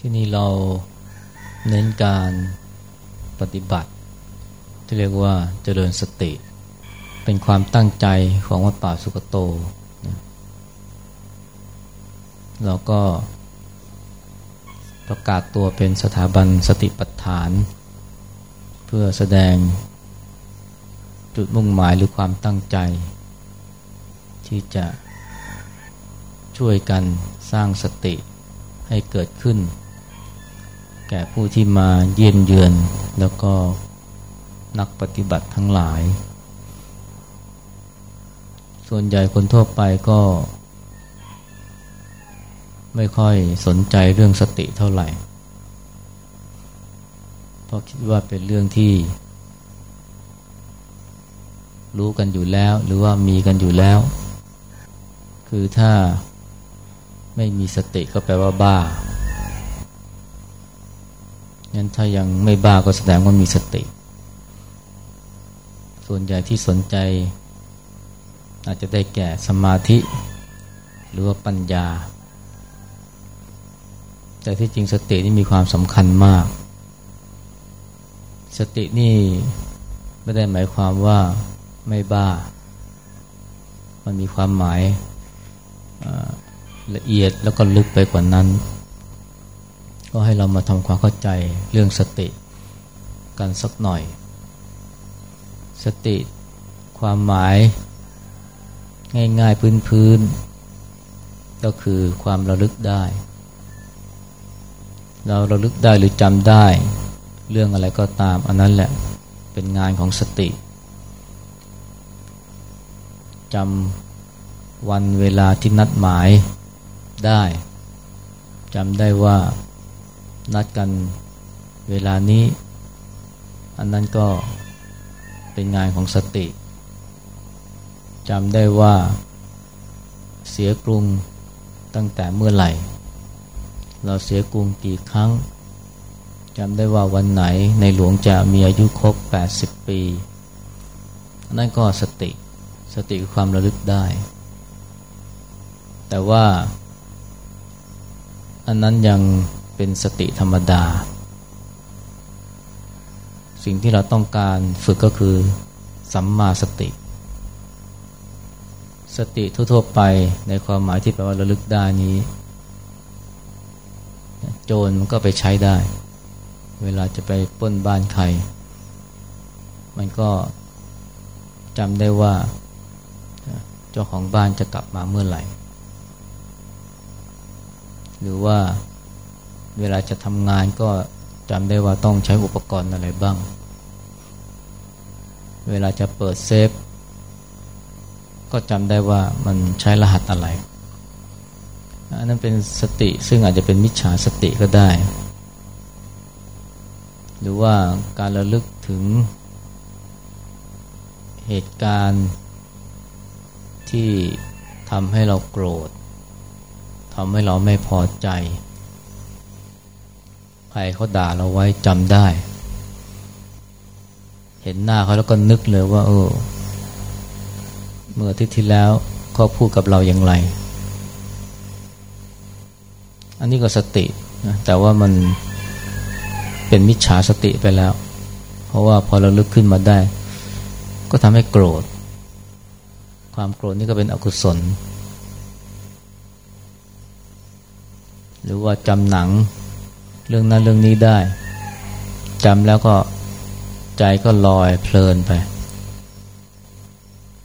ที่นี่เราเน้นการปฏิบัติ ที่เรียกว่าเจริญสติ เป็นความตั้งใจของวัดป่าสุกโตนะเราก็ประกาศตัวเป็นสถาบันสติปัฏฐาน เพื่อแสดงจุดมุ่งหมายหรือความตั้งใจ ที่จะช่วยกันสร้างสติให้เกิดขึ้น แก่ผู้ที่มาเยี่ยมเยือน แล้วก็นักปฏิบัติทั้งหลาย ส่วนใหญ่คนทั่วไปก็ ไม่ค่อยสนใจเรื่องสติเท่าไหร่ เพราะคิดว่าเป็นเรื่องที่ รู้กันอยู่แล้ว หรือว่ามีกันอยู่แล้ว คือถ้าไม่มีสติก็แปลว่าบ้า งั้นถ้ายังไม่บ้าก็แสดงว่ามีสติ ส่วนใหญ่ที่สนใจ อาจจะได้แก่สมาธิ หรือว่าปัญญา แต่ที่จริงสตินี่มีความสำคัญมาก สตินี่ไม่ได้หมายความว่าไม่บ้า มันมีความหมายละเอียดแล้วก็ลึกไปกว่านั้น ก็ให้เรามาทำความเข้าใจเรื่องสติกันสักหน่อย สติความหมาย ง่ายๆพื้นๆก็คือความระลึกได้ เราระลึกได้หรือจำได้ เรื่องอะไรก็ตามอันนั้นแหละเป็นงานของสติจำวันเวลาที่นัดหมายได้จำได้ว่า นัดกันเวลานี้ อันนั้นก็เป็นงานของสติจำได้ว่าเสียกรุงตั้งแต่เมื่อไหร่ เราเสียกรุงกี่ครั้งจำได้ว่าวันไหนในหลวงจะมีอายุครบ 80 ปี นั่นก็สติ สติคือความระลึกได้ แต่ว่า อันนั้นยัง เป็นสติธรรมดา สิ่งที่เราต้องการฝึกก็คือสัมมาสติ สติทั่วๆไปในความหมายที่แปลว่าระลึกได้นี้ โจรมันก็ไปใช้ได้ เวลาจะไปป้นบ้านใคร มันก็จำได้ว่าเจ้าของบ้านจะกลับมาเมื่อไหร่ หรือว่า เวลาจะทำงานก็จำได้ว่าต้องใช้อุปกรณ์อะไรบ้าง เวลาจะเปิดเซฟ ก็จำได้ว่ามันใช้รหัสอะไรอันนั้นเป็นสติซึ่งอาจจะเป็นมิจฉาสติก็ได้ หรือว่าการระลึกถึงเหตุการณ์ที่ทำให้เราโกรธทำให้เราไม่พอใจ รเขาด่าเราไว้จำได้ เห็นหน้าเขาแล้วก็นึกเลยว่า เออ เมื่อที่ที่แล้วเขาพูดกับเราอย่างไร อันนี้ก็สตินะแต่ว่ามันเป็นมิจฉาสติไปแล้ว เพราะว่าพอเราลึกขึ้นมาได้ ก็ทำให้โกรธ ความโกรธนี่ก็เป็นอกุศล หรือว่าจำหนัง เรื่องนั้นเรื่องนี้ได้จำแล้วก็ใจก็ลอยเพลินไป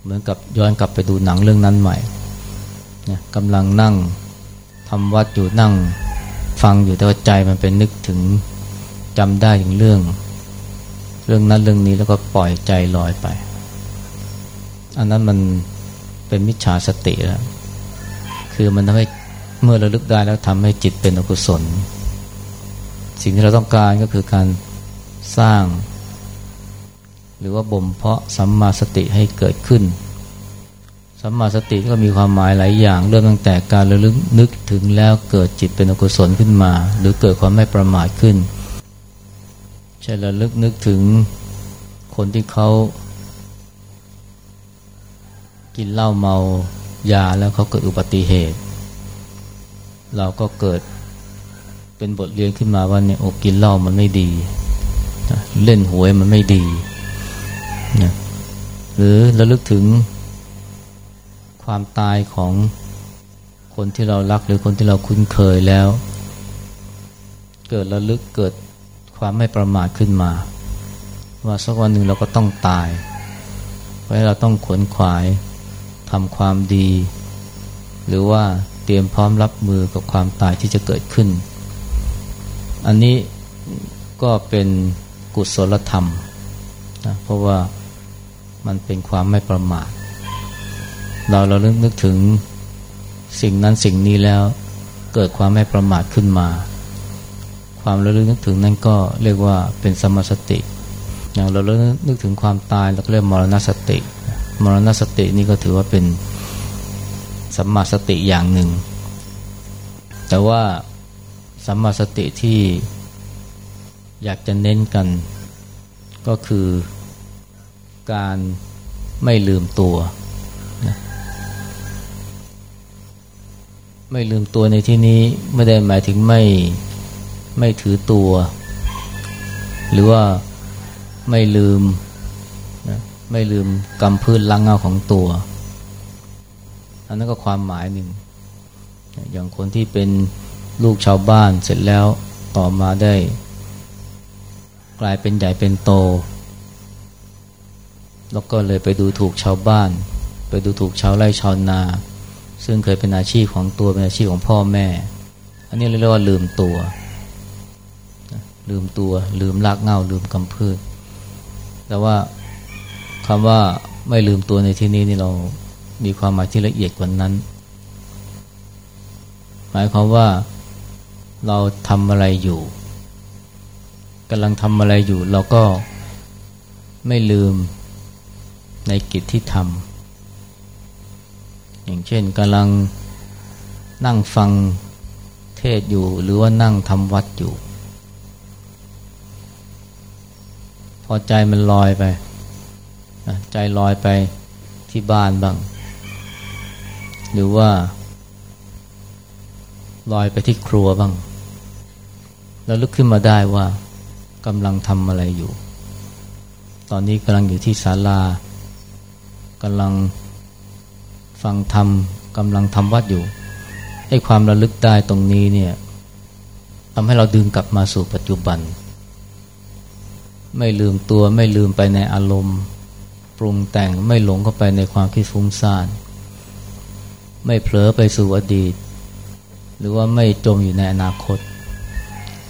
เหมือนกับย้อนกลับไปดูหนังเรื่องนั้นใหม่เนี่ยกำลังนั่งทำวัดอยู่นั่งฟังอยู่แต่ว่าใจมันเป็นนึกถึงจำได้ถึงเรื่อง เรื่องนั้นเรื่องนี้แล้วก็ปล่อยใจลอยไป อันนั้นมันเป็นมิจฉาสติแล้วคือมันทำให้เมื่อระลึกได้แล้วทำให้จิตเป็นอกุศล สิ่งที่เราต้องการก็คือการสร้าง หรือว่าบ่มเพาะสัมมาสติให้เกิดขึ้น สัมมาสติก็มีความหมายหลายอย่าง เริ่มตั้งแต่การระลึกนึกถึงแล้วเกิดจิตเป็นอกุศลขึ้นมา หรือเกิดความไม่ประมาทขึ้นใช่ระลึกนึกถึงคนที่เขา กินเหล้าเมายาแล้วเขาเกิดอุบัติเหตุ เราก็เกิด เป็นบทเรียนขึ้นมาว่าเนี่ยโอกินเหล้ามันไม่ดีเล่นหวยมันไม่ดีนะหรือระลึกถึงความตายของคนที่เรารักหรือคนที่เราคุ้นเคยแล้ว เกิดระลึกเกิดความไม่ประมาทขึ้นมา ว่าสักวันหนึ่งเราก็ต้องตาย เพราะเราต้องขวนขวายทำความดี หรือว่าเตรียมพร้อมรับมือกับความตายที่จะเกิดขึ้น อันนี้ก็เป็นกุศลธรรมนะเพราะว่ามันเป็นความไม่ประมาทเราเราเริ่มนึกถึงสิ่งนั้นสิ่งนี้แล้วเกิดความไม่ประมาทขึ้นมา ความระลึกนึกถึงนั่นก็เรียกว่าเป็นสมาสติ อย่างเราเริ่มนึกถึงความตายเราก็เรียกมรณสติ มรณสตินี่ก็ถือว่าเป็นสัมมาสติอย่างหนึ่ง แต่ว่า สัมมาสติที่อยากจะเน้นกัน ก็คือการไม่ลืมตัวนะไม่ลืมตัวในที่นี้ไม่ได้หมายถึงไม่ไม่ถือตัว หรือว่าไม่ลืมไม่ลืมกำพื้นล้างเงาของตัว อันนั้นก็ความหมายหนึ่ง อย่างคนที่เป็น ลูกชาวบ้านเสร็จแล้วต่อมาได้ กลายเป็นใหญ่เป็นโต แล้วก็เลยไปดูถูกชาวบ้าน ไปดูถูกชาวไร่ชาวนา ซึ่งเคยเป็นอาชีพของตัวเป็นอาชีพของพ่อแม่ อันนี้เรียกว่าลืมตัว ลืมตัว ลืมลากเงาลืมกำพืช แต่ว่าคำว่าไม่ลืมตัวในที่นี้นี่เรามีความหมายที่ละเอียดกว่านั้น หมายความว่า เราทำอะไรอยู่กำลังทำอะไรอยู่ เราก็ไม่ลืมในกิจที่ทำอย่างเช่นกำลังนั่งฟังเทศอยู่หรือว่านั่งทำวัดอยู่ พอใจมันลอยไป ใจลอยไปที่บ้านบ้าง หรือว่าลอยไปที่ครัวบ้าง แล้วลุกขึ้นมาได้ว่ากำลังทำอะไรอยู่ ตอนนี้กำลังอยู่ที่ศาลากำลังฟังธรรมกำลังทำวัดอยู่ ให้ความระลึกได้ตรงนี้เนี่ยทำให้เราดึงกลับมาสู่ปัจจุบัน ไม่ลืมตัวไม่ลืมไปในอารมณ์ ปรุงแต่งไม่หลงเข้าไปในความคิดฟุ้งซ่าน ไม่เผลอไปสู่อดีต หรือว่าไม่จมอยู่ในอนาคต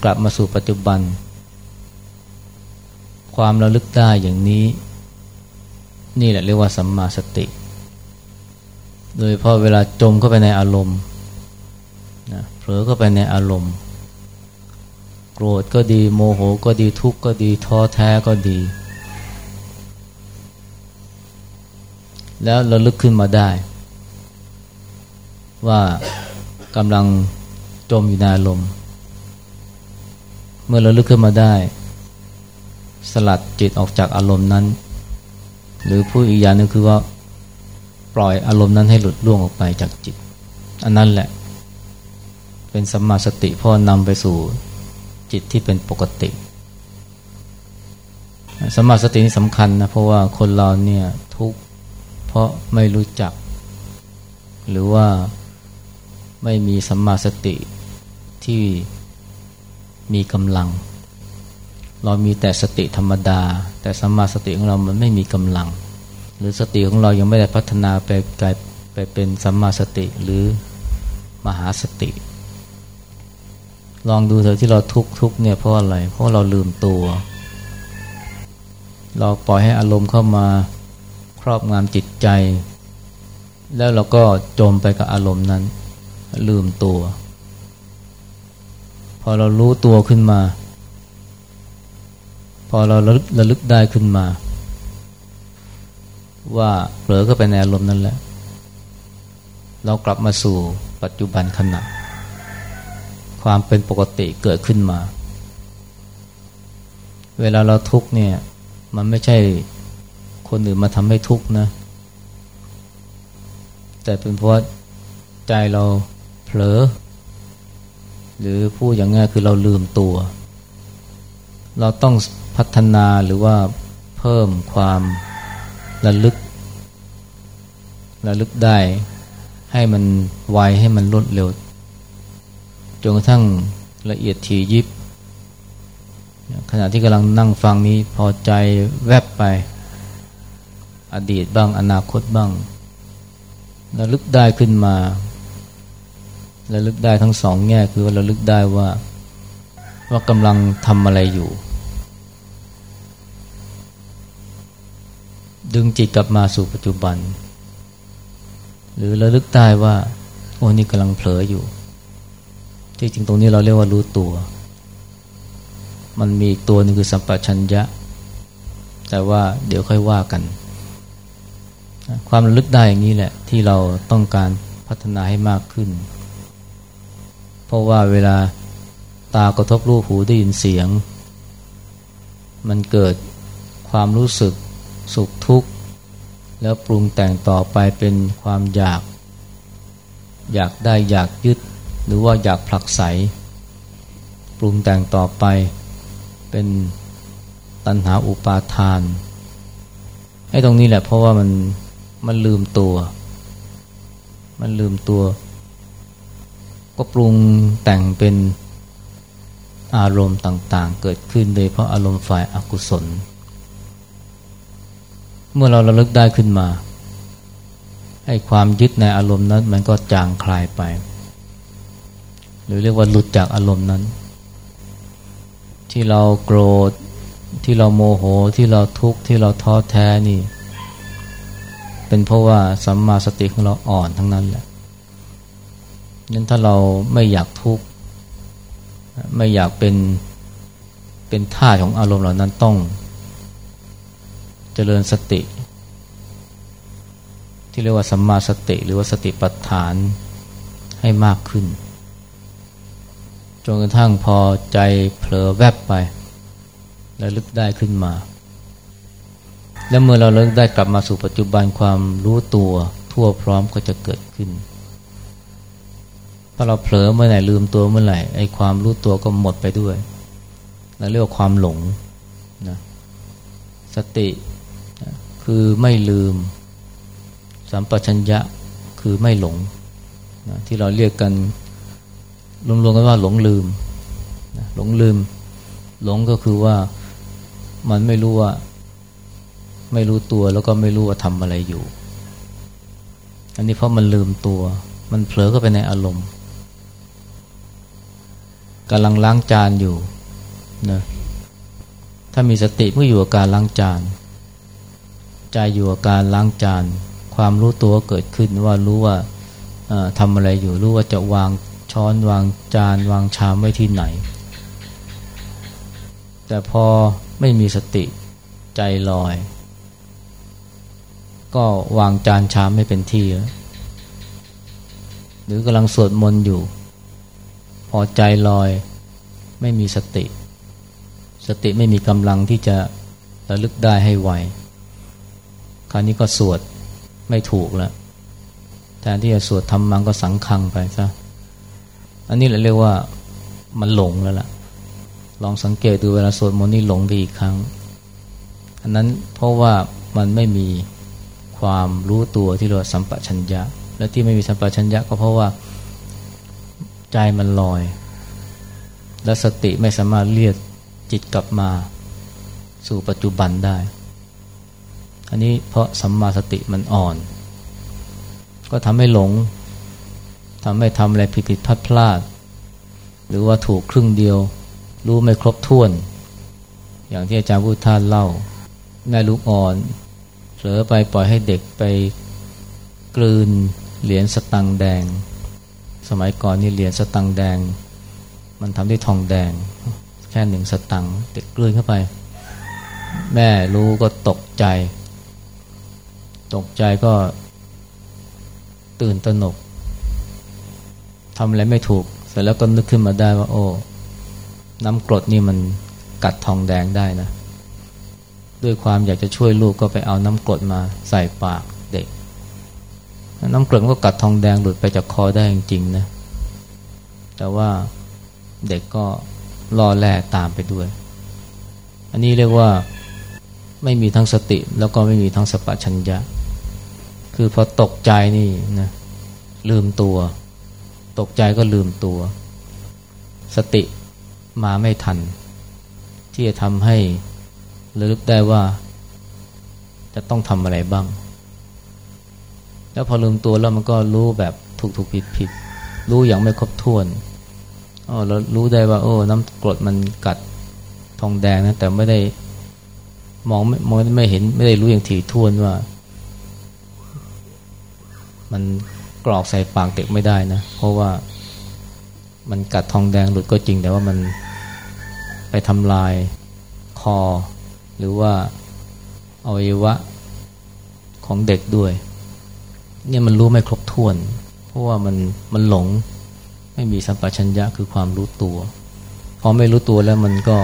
กลับมาสู่ปัจจุบัน ความระลึกได้อย่างนี้ นี่แหละเรียกว่าสัมมาสติ โดยพอเวลาจมเข้าไปในอารมณ์นะเผลอเข้าไปในอารมณ์ โกรธก็ดีโมโหก็ดีทุกข์ก็ดีท้อแท้ก็ดี แล้วเราลึกขึ้นมาได้ ว่ากำลังจมอยู่ในอารมณ์ มื่อเราลึกขึ้นมาได้ สลัดจิตออกจากอารมณ์นั้น หรือผู้อีกอย่างนึงคือว่าปล่อยอารมณ์นั้นให้หลุดล่วงออกไปจากจิต อันนั้นแหละ เป็นสัมมาสติพ่อนำไปสู่จิตที่เป็นปกติสัมมาสตินี่สำคัญนะเพราะว่าคนเราเนี่ยทุกเพราะไม่รู้จัก หรือว่าไม่มีสัมมาสติที่ มีกำลัง เรามีแต่สติธรรมดา แต่สัมมาสติของเรามันไม่มีกำลัง หรือสติของเรายังไม่ได้พัฒนาไปกลายไปเป็นสัมมาสติหรือมหาสติ ลองดูเถอะที่เราทุกทุกเนี่ยเพราะอะไร เพราะเราลืมตัว เราปล่อยให้อารมณ์เข้ามาครอบงำจิตใจ แล้วเราก็จมไปกับอารมณ์นั้น ลืมตัว พอเรารู้ตัวขึ้นมา พอเราระลึกระลึกได้ขึ้นมา ว่าเผลอก็ไปในอารมณ์นั้นแหละ เรากลับมาสู่ปัจจุบันขณะ ความเป็นปกติเกิดขึ้นมา เวลาเราทุกเนี่ย มันไม่ใช่คนอื่นมาทำให้ทุกนะ แต่เป็นเพราะใจเราเผลอ หรือพูดอย่างง่ายคือเราลืมตัว เราต้องพัฒนาหรือว่าเพิ่มความระลึกระลึกได้ ให้มันไวให้มันรวดเร็วจนกระทั่งละเอียดถี่ยิบ ขณะที่กำลังนั่งฟังนี้พอใจแวบไป อดีตบ้างอนาคตบ้างระลึกได้ขึ้นมา ระลึกได้ทั้งสองแง่คือว่าระลึกได้ว่า ว่ากำลังทำอะไรอยู่ ดึงจิตกลับมาสู่ปัจจุบัน หรือระลึกได้ว่า โอ้นี่กำลังเผลออยู่ที่จริงตรงนี้เราเรียกว่ารู้ตัว มันมีตัวนึงคือสัมปชัญญะ แต่ว่าเดี๋ยวค่อยว่ากัน ความระลึกได้อย่างนี้แหละ ที่เราต้องการพัฒนาให้มากขึ้น เพราะว่าเวลาตากระทบรูปหูได้ยินเสียง มันเกิดความรู้สึกสุขทุกข์ แล้วปรุงแต่งต่อไปเป็นความอยาก อยากได้อยากยึด หรือว่าอยากผลักไส ปรุงแต่งต่อไปเป็นตัณหาอุปาทานไอ้ตรงนี้แหละเพราะว่ามันมันลืมตัว มันลืมตัว ก็ปรุงแต่งเป็นอารมณ์ต่างๆ เกิดขึ้นโดยเพราะอารมณ์ฝ่ายอากุศล เมื่อเราระลึกได้ขึ้นมาไอ้ความยึดในอารมณ์นั้นมันก็จางคลายไป หรือเรียกว่าหลุดจากอารมณ์นั้น ที่เราโกรธที่เราโมโหที่เราทุกข์ที่เราท้อแท้นี่ เป็นเพราะว่าสัมมาสติของเราอ่อนทั้งนั้นแหละ นั้นถ้าเราไม่อยากทุกข์ไม่อยากเป็นเป็นท่าของอารมณ์เหล่านั้นต้อง เจริญสติ ที่เรียกว่าสัมมาสติหรือว่าสติปัฏฐานให้มากขึ้นจนกระทั่งพอใจเผลอแวบไป แล้วลึกได้ขึ้นมา แล้วเมื่อเราเลิกได้กลับมาสู่ปัจจุบันความรู้ตัวทั่วพร้อมก็จะเกิดขึ้น พอเราเผลอเมื่อไหร่ลืมตัวเมื่อไหร่ไอ้ความรู้ตัวก็หมดไปด้วยเราเรียกว่าความหลงนะสติคือไม่ลืม สัมปชัญญะคือไม่หลงนะที่เราเรียกกันรวมๆกันว่าหลงลืมหลงลืม หลงก็คือว่ามันไม่รู้ว่า ไม่รู้ตัวแล้วก็ไม่รู้ว่าทำอะไรอยู่ อันนี้เพราะมันลืมตัว มันเผลอเข้าไปในอารมณ์ กำลังล้างจานอยู่นะถ้ามีสติเมื่ออยู่กับการล้างจานใจอยู่กับการล้างจาน ความรู้ตัวเกิดขึ้นว่ารู้ว่าทำอะไรอยู่รู้ว่าจะวางช้อนวางจานวางชามไว้ที่ไหน แต่พอไม่มีสติใจลอย ก็วางจานชามไม่เป็นที่ หรือกำลังสวดมนต์อยู่ พอใจลอยไม่มีสติ สติไม่มีกำลังที่จะระลึกได้ให้ไวคราวนี้ก็สวดไม่ถูกแล้วแทนที่จะสวดทำมังก็สังคังไปซะอันนี้เราเรียกว่ามันหลงแล้วล่ะ ลองสังเกตดูเวลาสวดมนต์นี่หลงไปอีกครั้ง อันนั้นเพราะว่ามันไม่มีความรู้ตัวที่เรียกว่าสัมปชัญญะ และที่ไม่มีสัมปชัญญะก็เพราะว่า ใจมันลอย และสติไม่สามารถเรียกจิตกลับมาสู่ปัจจุบันได้ อันนี้เพราะสัมมาสติมันอ่อน ก็ทำให้หลงทำให้ทำอะไรผิดผิดพลาดพลาด หรือว่าถูกครึ่งเดียว รู้ไม่ครบถ้วน อย่างที่อาจารย์พุทธาเล่าแม่ลูกอ่อนเผลอไปปล่อยให้เด็กไปกลืนเหรียญสตังแดง สมัยก่อนนี่เหรียญสตังแดง มันทำด้วยทองแดง แค่หนึ่งสตังเด็กกลืนเข้าไป แม่รู้ก็ตกใจ ตกใจก็ตื่นตระหนกทำอะไรไม่ถูก เสร็จแล้วก็นึกขึ้นมาได้ว่า โอ้น้ำกรดนี่มันกัดทองแดงได้นะ ด้วยความอยากจะช่วยลูกก็ไปเอาน้ำกรดมาใส่ปากเด็ก น้ำเกรดก็กัดทองแดงหลุดไปจากคอได้จริงๆนะแต่ว่าเด็กก็รอแล่ตามไปด้วย อันนี้เรียกว่าไม่มีทั้งสติแล้วก็ไม่มีทั้งสปัชัญญะ คือพอตกใจนี่นะลืมตัว ตกใจก็ลืมตัว สติมาไม่ทัน ที่จะทำให้ระลึกได้ว่า จะต้องทำอะไรบ้าง แล้วพอลืมตัวแล้วมันก็รู้แบบถูกถูกผิดผิดรู้อย่างไม่ครบถ้วนอ๋อเรารู้ได้ว่า โอ้น้ำกรดมันกัดทองแดงนะแต่ไม่ได้มองไม่มองไม่เห็นไม่ได้รู้อย่างถี่ถ้วนว่า มันกรอกใส่ปากเด็กไม่ได้นะ เพราะว่ามันกัดทองแดงหลุดก็จริง แต่ว่ามันไปทำลายคอ หรือว่าอวัยวะของเด็กด้วย เนี่ยมันรู้ไม่ครบถ้วน เพราะว่ามันมันหลง ไม่มีสัมปชัญญะคือความรู้ตัว พอไม่รู้ตัวแล้วมันก็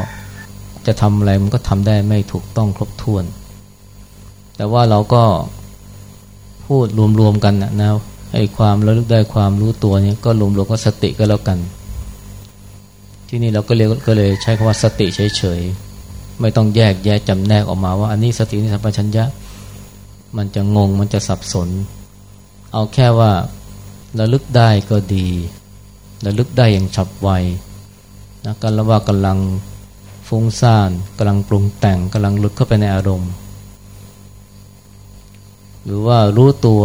จะทำอะไรมันก็ทำได้ไม่ถูกต้องครบถ้วน แต่ว่าเราก็พูดรวมๆกันนะนะไอ้ความระลึกได้ความรู้ตัวเนี้ก็รวมๆก็สติก็แล้วกัน ที่นี่เราก็เลยก็เลยใช้คำว่าสติเฉยๆไม่ต้องแยกแยะจำแนกออกมาว่า อันนี้สตินี่สัมปชัญญะ มันจะงงมันจะสับสน เอาแค่ว่าระลึกได้ก็ดีระลึกได้อย่างฉับไวนะกันล้วว่ากำลังฟุ้งซ่านกำลังปรุงแต่งกำลังหลุดเข้าไปในอารมณ์ หรือว่ารู้ตัว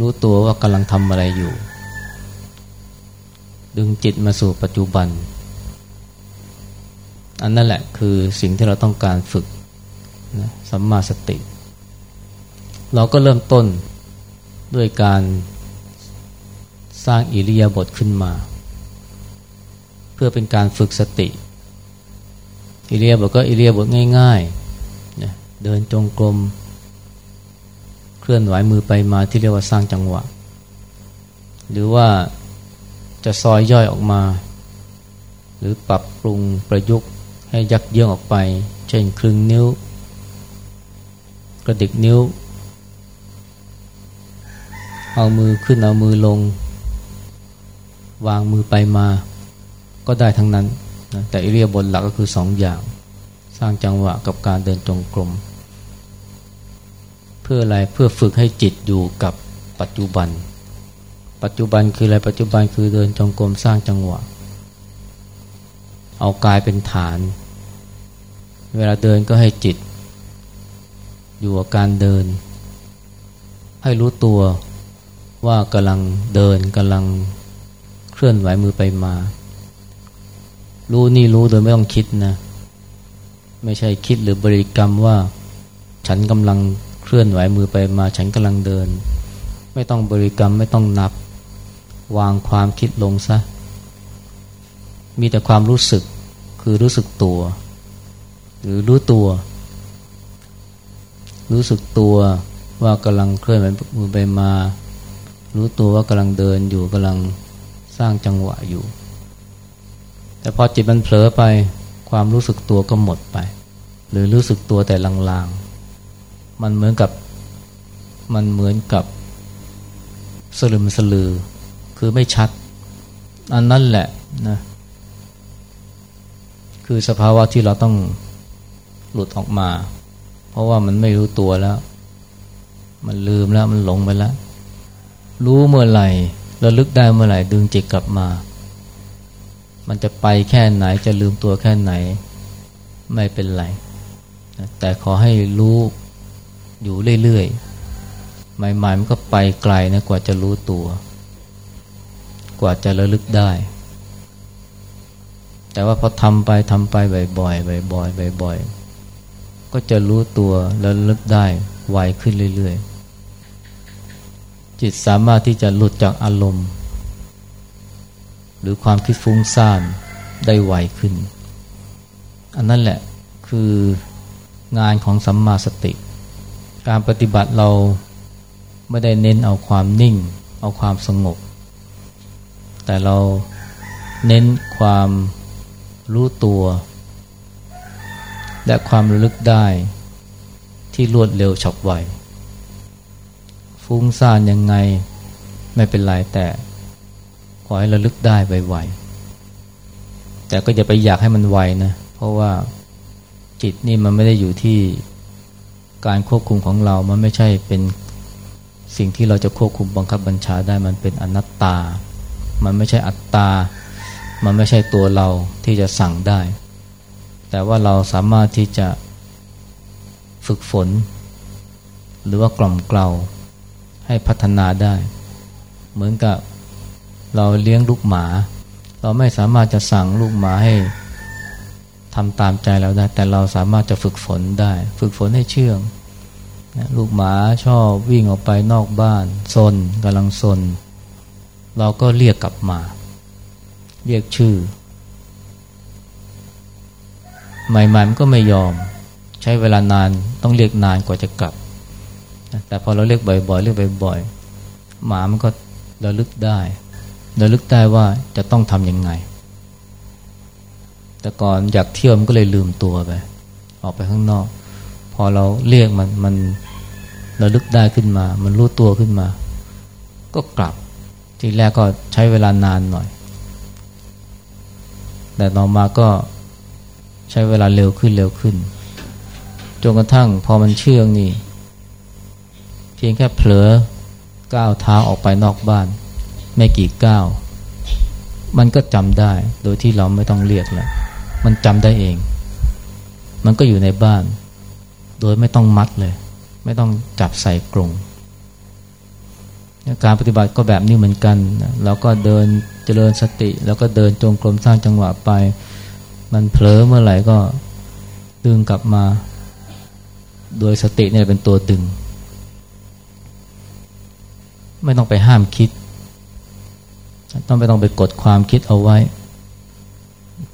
รู้ตัวว่ากำลังทำอะไรอยู่ ดึงจิตมาสู่ปัจจุบัน อันนั่นแหละคือสิ่งที่เราต้องการฝึกนะสัมมาสติ เราก็เริ่มต้น ด้วยการสร้างอิริยาบถขึ้นมา เพื่อเป็นการฝึกสติ อิริยาบถก็อิริยาบถง่ายๆนะเดินจงกรมเคลื่อนไหวมือไปมาที่เรียกว่าสร้างจังหวะ หรือว่าจะซอยย่อยออกมา หรือปรับปรุงประยุกต์ให้ยักเยื่องออกไป เช่นครึ่งนิ้ว กระดิกนิ้ว เอามือขึ้นเอามือลง วางมือไปมาก็ได้ทั้งนั้นนะแต่อิเรียบนหลักก็คือสองอย่าง สร้างจังหวะกับการเดินจงกรม เพื่ออะไรเพื่อฝึกให้จิตอยู่กับปัจจุบัน ปัจจุบันคืออะไรปัจจุบันคือเดินจงกรมสร้างจังหวะ เอากายเป็นฐาน เวลาเดินก็ให้จิต อยู่กับการเดิน ให้รู้ตัว ว่ากำลังเดินกำลังเคลื่อนไหวมือไปมา รู้นี่รู้โดยไม่ต้องคิดนะ ไม่ใช่คิดหรือบริกรรมว่า ฉันกำลังเคลื่อนไหวมือไปมา ฉันกำลังเดิน ไม่ต้องบริกรรมไม่ต้องนับ วางความคิดลงซะ มีแต่ความรู้สึกคือรู้สึกตัว หรือรู้ตัว รู้สึกตัวว่ากำลังเคลื่อนไหวมือไปมา รู้ตัวว่ากำลังเดินอยู่กำลังสร้างจังหวะอยู่ แต่พอจิตมันเผลอไปความรู้สึกตัวก็หมดไป หรือรู้สึกตัวแต่ลางๆ มันเหมือนกับมันเหมือนกับสลืมสลือ คือไม่ชัด อันนั้นแหละนะคือสภาวะที่เราต้องหลุดออกมา เพราะว่ามันไม่รู้ตัวแล้ว มันลืมแล้วมันหลงไปแล้ว รู้เมื่อไหร่ระลึกได้เมื่อไหร่ดึงจิตกลับมา มันจะไปแค่ไหนจะลืมตัวแค่ไหน ไม่เป็นไร แต่ขอให้รู้อยู่เรื่อยๆใหม่ๆมันก็ไปไกลนะกว่าจะรู้ตัว กว่าจะระลึกได้ แต่ว่าพอทำไปทำไปบ่อยๆบ่อยๆบ่อยๆก็จะรู้ตัวแล้วลึกได้ไวขึ้นเรื่อยๆ จิตสามารถที่จะหลุดจากอารมณ์ หรือความคิดฟุ้งซ่านได้ไวขึ้น อันนั้นแหละคืองานของสัมมาสติ การปฏิบัติเราไม่ได้เน้นเอาความนิ่ง เอาความสงบ แต่เราเน้นความรู้ตัว และความระลึกได้ที่รวดเร็วฉับไว ฟุ้งซ่านยังไงไม่เป็นไรแต่ขอให้ระลึกได้ไวๆแต่ก็อย่าไปอยากให้มันไวนะ เพราะว่าจิตนี่มันไม่ได้อยู่ที่การควบคุมของเรา มันไม่ใช่เป็นสิ่งที่เราจะควบคุมบังคับบัญชาได้ มันเป็นอนัตตา มันไม่ใช่อัตตา มันไม่ใช่ตัวเราที่จะสั่งได้ แต่ว่าเราสามารถที่จะฝึกฝน หรือว่ากล่อมเกลา ให้พัฒนาได้ เหมือนกับเราเลี้ยงลูกหมา เราไม่สามารถจะสั่งลูกหมาให้ทำตามใจเราได้ แต่เราสามารถจะฝึกฝนได้ ฝึกฝนให้เชื่องลูกหมาชอบวิ่งออกไปนอกบ้านซนกำลังซน เราก็เรียกกลับมา เรียกชื่อ ใหม่ๆมันก็ไม่ยอม ใช้เวลานานต้องเรียกนานกว่าจะกลับ แต่พอเราเรียกบ่อยๆเรียกบ่อยๆหมามันก็ระลึกได้ระลึกได้ว่าจะต้องทำยังไง แต่ก่อนอยากเที่ยวมันก็เลยลืมตัวไป ออกไปข้างนอก พอเราเรียกมันมันระลึกได้ขึ้นมา มันรู้ตัวขึ้นมา ก็กลับ ทีแรกก็ใช้เวลานานหน่อย แต่ต่อมาก็ใช้เวลาเร็วขึ้นเร็วขึ้น จนกระทั่งพอมันเชื่องนี่ พียงแค่เผลอก้าวเท้าออกไปนอกบ้าน ไม่กี่ก้าว มันก็จำได้โดยที่เราไม่ต้องเรียกแล้วมันจำได้เอง มันก็อยู่ในบ้าน โดยไม่ต้องมัดเลย ไม่ต้องจับใส่กรงการปฏิบัติก็แบบนี้เหมือนกันเราก็เดินเจริญสติ แล้วก็เดินจงกรมสร้างจังหวะไป มันเผลอเมื่อไหร่ก็ดึงกลับมา โดยสติเนี่ยเป็นตัวดึง ไม่ต้องไปห้ามคิด ต้องไม่ต้องไปกดความคิดเอาไว้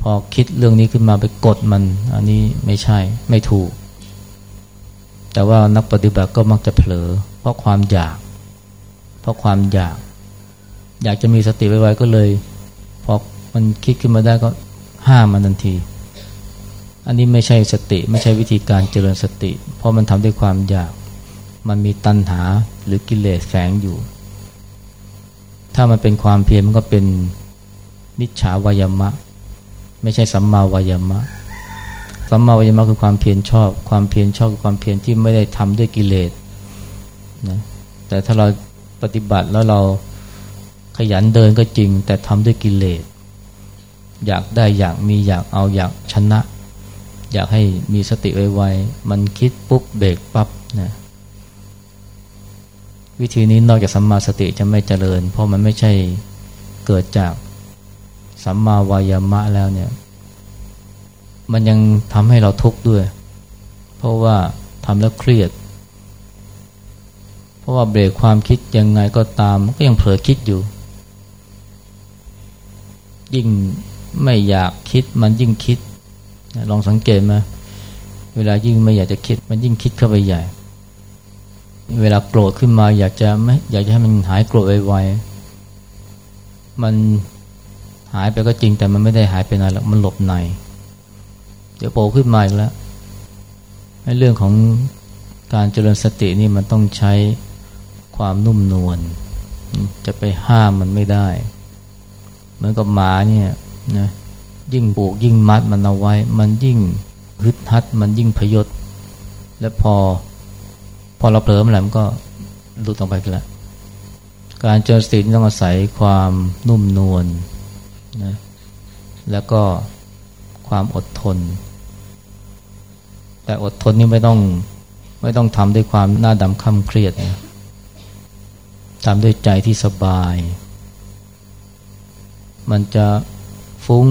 พอคิดเรื่องนี้ขึ้นมาไปกดมัน อันนี้ไม่ใช่ไม่ถูก แต่ว่านักปฏิบัติก็มักจะเผลอ เพราะความอยาก เพราะความอยาก อยากจะมีสติไวๆก็เลย พอมันคิดขึ้นมาได้ก็ห้ามมันทันที อันนี้ไม่ใช่สติไม่ใช่วิธีการเจริญสติ เพราะมันทำด้วยความอยาก มันมีตัณหาหรือกิเลสแฝงอยู่ ถ้ามันเป็นความเพียรมันก็เป็นมิจฉาวายมะ ไม่ใช่สัมมาวายมะ สัมมาวิญญาคือความเพียรชอบ ความเพียรชอบคือความเพียรที่ไม่ได้ทำด้วยกิเลสนะแต่ถ้าเราปฏิบัติแล้วเราขยันเดินก็จริง แต่ทำด้วยกิเลสอยากได้อยากมีอยากเอาอยากชนะ อยากให้มีสติไวๆมันคิดปุ๊บเบรกปั๊บนะ วิธีนี้นอกจากสัมมาสติจะไม่เจริญ เพราะมันไม่ใช่เกิดจากสัมมาวายามะแล้วเนี่ย มันยังทำให้เราทุกข์ด้วย เพราะว่าทำแล้วเครียด เพราะว่าเบรกความคิดยังไงก็ตามก็ยังเผลอคิดอยู่ ยิ่งไม่อยากคิดมันยิ่งคิด ลองสังเกตไหมเวลายิ่งไม่อยากจะคิดมันยิ่งคิดเข้าไปใหญ่ เวลาโกรธขึ้นมาอยากจะไม่อยากจะให้มันหายโกรธไวๆ มันหายไปก็จริงแต่มันไม่ได้หายไปนานหรอกมันหลบใน เดี๋ยวโผล่ขึ้นมาอีกแล้วในเรื่องของการเจริญสตินี่มันต้องใช้ความนุ่มนวลจะไปห้ามมันไม่ได้เหมือนกับหมาเนี่ยนะยิ่งปลูกยิ่งมัดมันเอาไว้ มันยิ่งฮึดฮัด มันยิ่งพยศ และพอ พอเราเผลอมันแล้วมันก็หลุดออกไปแล้วการเจริญสติต้องอาศัยความนุ่มนวลนะแล้วก็ความอดทน แต่อดทนนี่ไม่ต้องไม่ต้องทำด้วยความหน้าดำค่ำเครียดนะทำด้วยใจที่สบาย มันจะฟุ้ง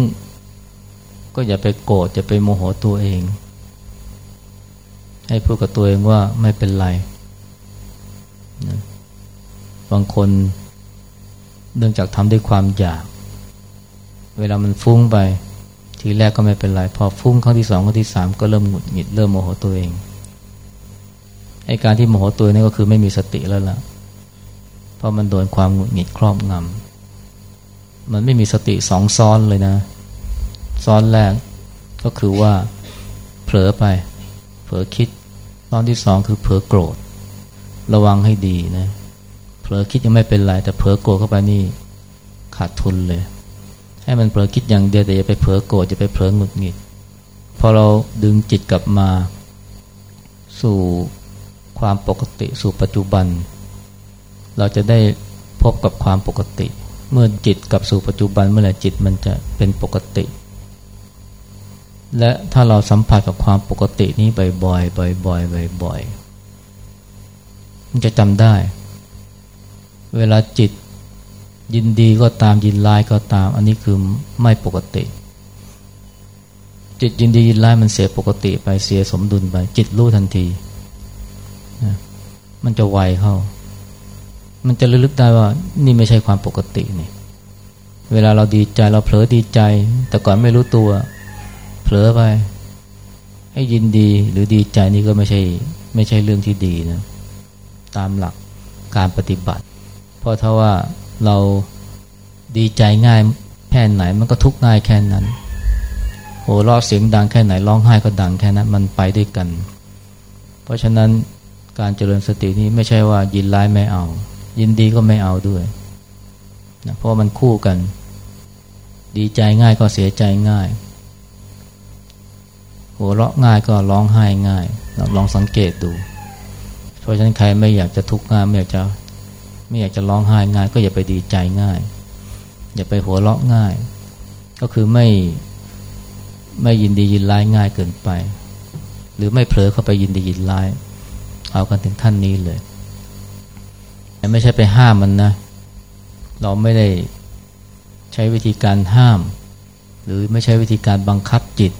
ก็อย่าไปโกรธอย่าไปโมโหตัวเอง ให้พูดกับตัวเองว่าไม่เป็นไรนะบางคนเนื่องจากทำด้วยความอยาก เวลามันฟุ้งไป ทีแรกก็ไม่เป็นไร พอฟุ้งครั้งที่สองครั้งที่สามก็เริ่มหงุดหงิดเริ่มโมโหตัวเองไอการที่โมโหตัวนี่ก็คือไม่มีสติแล้วล่ะ เพราะมันโดนความหงุดหงิดครอบงำมันไม่มีสติสองซ้อนเลยนะ ซ้อนแรกก็คือว่าเผลอไป เผลอคิด ตอนที่สองคือเผลอโกรธ ระวังให้ดีนะเผลอคิดยังไม่เป็นไร แต่เผลอโกรธเข้าไปนี่ขาดทุนเลย ให้มันเผลอคิดอย่างเดียวแต่อย่าไปเผลอโกรธอย่าไปเผลอหงุดหงิดพอเราดึงจิตกลับมา สู่ความปกติสู่ปัจจุบัน เราจะได้พบกับความปกติ เมื่อจิตกลับสู่ปัจจุบันเมื่อไหร่จิตมันจะเป็นปกติ และถ้าเราสัมผัสกับความปกตินี้บ่อยๆบ่อยๆบ่อยๆมันจะจำได้ เวลาจิตยินดีก็ตามยินร้ายก็ตาม อันนี้คือไม่ปกติ จิตยินดียินร้ายมันเสียปกติไปเสียสมดุลไป จิตรู้ทันที มันจะไวเข้า มันจะระลึกได้ว่า นี่ไม่ใช่ความปกตินี่ เวลาเราดีใจเราเผลอดีใจ แต่ก่อนไม่รู้ตัว ลอไป ให้ยินดีหรือดีใจนี่ก็ไม่ใช่ไม่ใช่เรื่องที่ดีนะตามหลักการปฏิบัติ เพราะถ้าว่าเราดีใจง่ายแค่ไหนมันก็ทุกง่ายแค่นั้นโหรอเสียงดังแค่ไหนร้องไห้ก็ดังแค่นั้นมันไปด้วยกัน เพราะฉะนั้นการเจริญสตินี้ไม่ใช่ว่ายินร้ายไม่เอา ยินดีก็ไม่เอาด้วยนะเพราะมันคู่กัน ดีใจง่ายก็เสียใจง่าย หัวเราะง่ายก็ร้องไห้ง่าย ลองสังเกตดู เพราะฉะนั้นใครไม่อยากจะทุกข์ง่ายไม่อยากจะไม่อยากจะร้องไห้ง่าย ก็อย่าไปดีใจง่าย อย่าไปหัวเราะง่าย ก็คือไม่ไม่ยินดียินร้ายง่ายเกินไป หรือไม่เผลอเข้าไปยินดียินร้าย เอากันถึงขั้นนี้เลยไม่ใช่ไปห้ามมันนะ เราไม่ได้ใช้วิธีการห้าม หรือไม่ใช่วิธีการบังคับจิต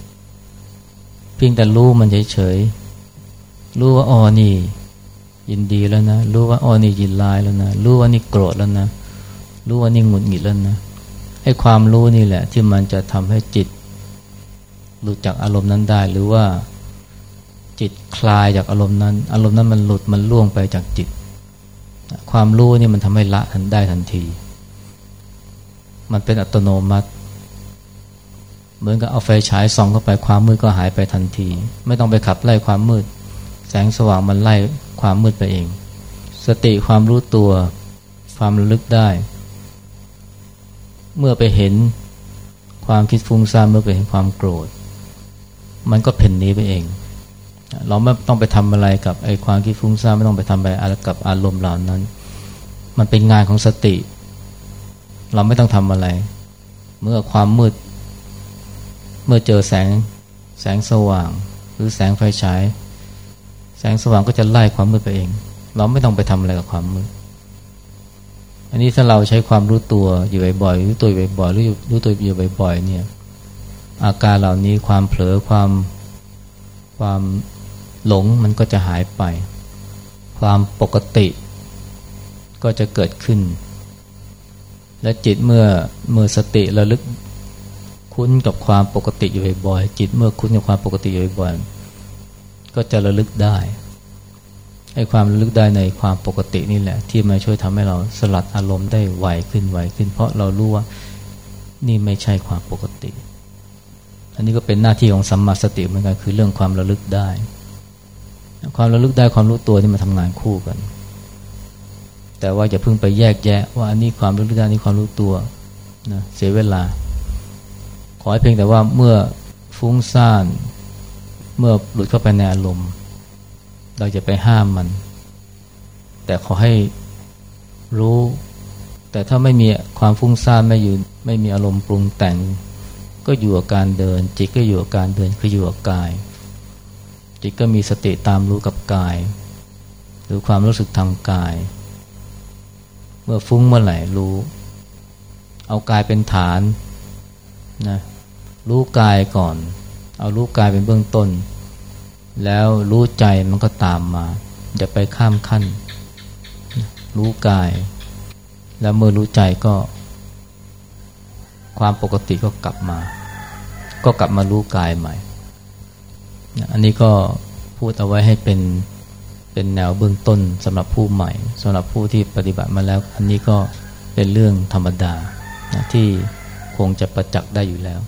พียงแต่รู้มันเฉยๆรู้ว่าอ๋อนี่ ยินดีแล้วนะ รู้ว่าอ๋อนี่ยินลายแล้วนะ รู้ว่านี่โกรธแล้วนะ รู้ว่านี่หงุดหงิดแล้วนะให้ความรู้นี่แหละ ที่มันจะทำให้จิตหลุดจากอารมณ์นั้นได้ หรือว่าจิตคลายจากอารมณ์นั้น อารมณ์นั้นมันหลุดมันล่วงไปจากจิต ความรู้นี่มันทำให้ละทันได้ทันที มันเป็นอัตโนมัติ เหมือนกับเอาไฟฉายส่องเข้าไปความมืดก็หายไปทันที ไม่ต้องไปขับไล่ความมืด แสงสว่างมันไล่ความมืดไปเอง สติความรู้ตัว ความระลึกได้ เมื่อไปเห็นความคิดฟุ้งซ่านเมื่อไปเห็นความโกรธ มันก็เพ่นนี้ไปเอง เราไม่ต้องไปทำอะไรกับไอ้ความคิดฟุ้งซ่านไม่ต้องไปทำอะไรกับอารมณ์เหล่านั้น มันเป็นงานของสติ เราไม่ต้องทำอะไร เมื่อความมืด เมื่อเจอแสงแสงสว่าง หรือแสงไฟฉายแสงสว่างก็จะไล่ความมืดไปเอง เราไม่ต้องไปทำอะไรกับความมืดอันนี้ถ้าเราใช้ความรู้ตัวอยู่บ่อยๆรู้ตัวบ่อยๆรู้รู้ตัวอยู่บ่อยๆเนี่ย อาการเหล่านี้ความเผลอความความหลงมันก็จะหายไป ความปกติก็จะเกิดขึ้น และจิตเมื่อเมื่อสติระลึก คุ้นกับความปกติอยู่บ่อยๆจิตเมื่อคุ้นกับความปกติอยู่บ่อยๆก็จะระลึกได้ไอ้ความระลึกได้ในความปกตินี่แหละ ที่มาช่วยทำให้เราสลัดอารมณ์ได้ไวขึ้นไวขึ้น เพราะเรารู้ว่านี่ไม่ใช่ความปกติ อันนี้ก็เป็นหน้าที่ของสัมมาสติเหมือนกันคือเรื่องความระลึกได้ ความระลึกได้ความรู้ตัวนี่มาทำงานคู่กัน แต่ว่าอย่าเพิ่งไปแยกแยะ ว่าอันนี้ความระลึกได้นี่ความรู้ตัวนะเสียเวลา ขอให้เพียงแต่ว่าเมื่อฟุ้งซ่าน เมื่อหลุดเข้าไปในอารมณ์ เราจะไปห้ามมัน แต่ขอให้รู้ แต่ถ้าไม่มีความฟุ้งซ่านไม่อยู่ไม่มีอารมณ์ปรุงแต่ง ก็อยู่กับการเดิน จิตก็อยู่กับการเดินคืออยู่กับกาย จิตก็มีสติตามรู้กับกาย หรือความรู้สึกทางกาย เมื่อฟุ้งเมื่อไหร่รู้ เอากายเป็นฐานนะ รู้กายก่อน เอารู้กายเป็นเบื้องต้น แล้วรู้ใจมันก็ตามมาอย่าไปข้ามขั้น รู้กาย แล้วเมื่อรู้ใจก็ ความปกติก็กลับมา ก็กลับมารู้กายใหม่ อันนี้ก็พูดเอาไว้ให้เป็นเป็นแนวเบื้องต้นสำหรับผู้ใหม่สำหรับผู้ที่ปฏิบัติมาแล้ว อันนี้ก็เป็นเรื่องธรรมดานะที่คงจะประจักษ์ได้อยู่แล้ว